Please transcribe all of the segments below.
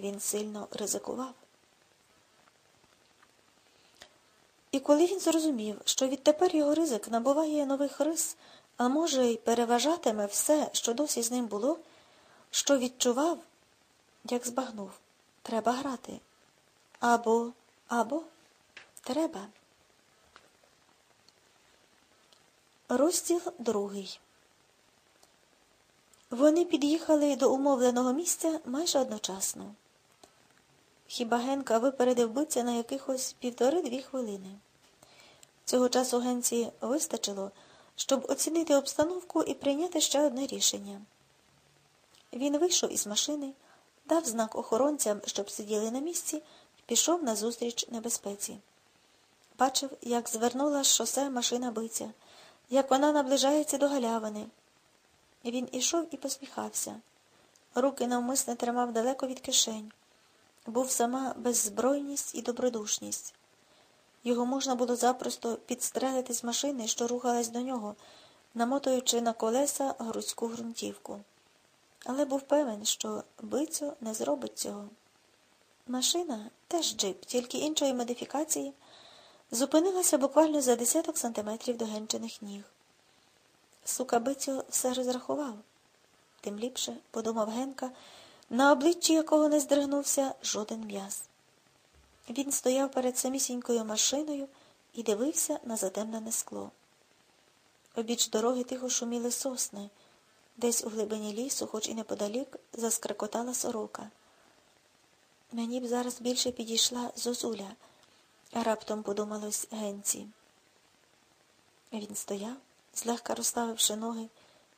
Він сильно ризикував. І коли він зрозумів, що відтепер його ризик набуває нових рис, а може, й переважатиме все, що досі з ним було, що відчував, як збагнув, треба грати. Або, або треба. Розділ другий. Вони під'їхали до умовленого місця майже одночасно. Хіба Генка випередив биться на якихось півтори-дві хвилини. Цього часу Генці вистачило, щоб оцінити обстановку і прийняти ще одне рішення. Він вийшов із машини, дав знак охоронцям, щоб сиділи на місці, і пішов назустріч небезпеці. Бачив, як звернула з шосе машина биця, як вона наближається до галявини. Він ішов і посміхався. Руки навмисне тримав далеко від кишень. Був сама беззбройність і добродушність. Його можна було запросто підстрелити з машини, що рухалась до нього, намотуючи на колеса грузьку ґрунтівку. Але був певен, що бицьо не зробить цього. Машина, теж джип, тільки іншої модифікації, зупинилася буквально за десяток сантиметрів до генчених ніг. Сука бицьо все розрахував. Тим ліпше, подумав Генка, на обличчі якого не здригнувся жоден м'яз. Він стояв перед самісінькою машиною і дивився на затемнене скло. Обіч дороги тихо шуміли сосни, десь у глибині лісу, хоч і неподалік, заскрекотала сорока. Мені б зараз більше підійшла зозуля, раптом подумалось генці. Він стояв, злегка розставивши ноги,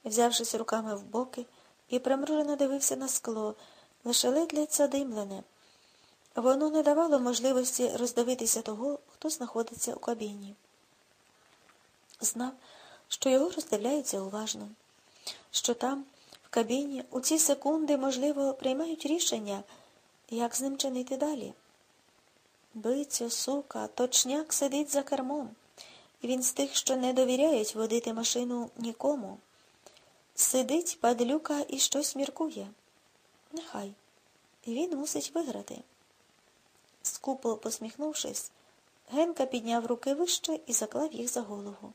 взявшись руками в боки, і примружено дивився на скло, лише ледь задимлене. Воно не давало можливості роздивитися того, хто знаходиться у кабіні. Знав, що його роздивляються уважно, що там, в кабіні, у ці секунди, можливо, приймають рішення, як з ним чинити далі. Бицьо, сука, точняк сидить за кермом, і він з тих, що не довіряють водити машину нікому. Сидить падлюка і щось міркує. Нехай. Він мусить виграти. Скупо посміхнувшись, Генка підняв руки вище і заклав їх за голову.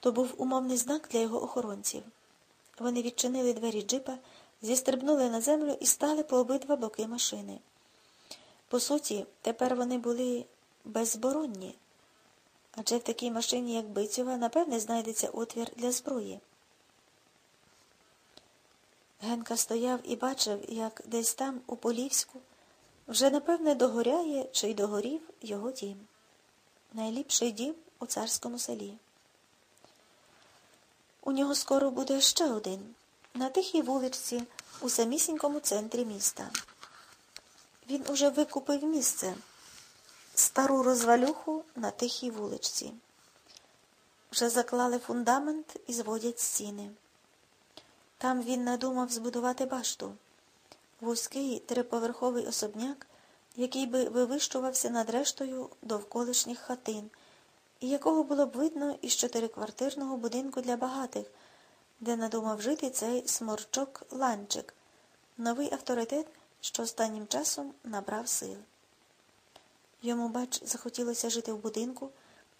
То був умовний знак для його охоронців. Вони відчинили двері джипа, зістрибнули на землю і стали по обидва боки машини. По суті, тепер вони були беззборонні, адже в такій машині, як Бицьова, напевне, знайдеться отвір для зброї. Генка стояв і бачив, як десь там, у Полівську, вже, напевне, догоряє чи й догорів його дім. Найліпший дім у царському селі. У нього скоро буде ще один, на тихій вуличці, у самісінькому центрі міста. Він уже викупив місце, стару розвалюху на тихій вуличці. Вже заклали фундамент і зводять стіни. Там він надумав збудувати башту, вузький триповерховий особняк, який би вивищувався над рештою довколишніх хатин, і якого було б видно із чотириквартирного будинку для багатих, де надумав жити цей сморчок ланчик, новий авторитет, що останнім часом набрав сил. Йому, бач, захотілося жити в будинку,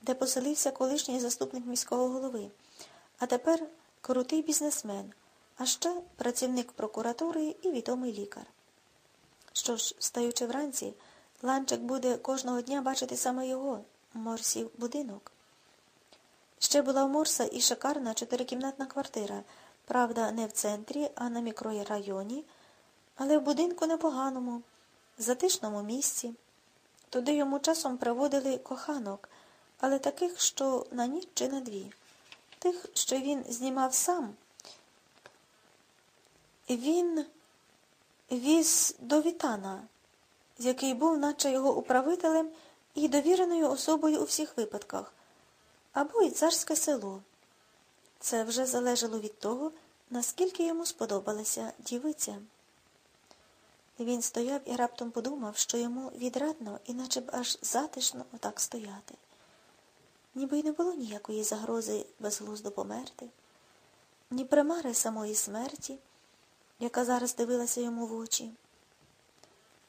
де поселився колишній заступник міського голови, а тепер крутий бізнесмен а ще працівник прокуратури і відомий лікар. Що ж, встаючи вранці, ланчик буде кожного дня бачити саме його, Морсів будинок. Ще була у Морса і шикарна чотирикімнатна квартира, правда, не в центрі, а на мікрорайоні, але в будинку непоганому, затишному місці. Туди йому часом приводили коханок, але таких, що на ніч чи на дві, тих, що він знімав сам. Він віз до Вітана, який був, наче його управителем і довіреною особою у всіх випадках, або і царське село. Це вже залежало від того, наскільки йому сподобалася дівиця. Він стояв і раптом подумав, що йому відрадно, іначе б аж затишно отак стояти. Ніби й не було ніякої загрози безглуздо померти, ні примари самої смерті яка зараз дивилася йому в очі.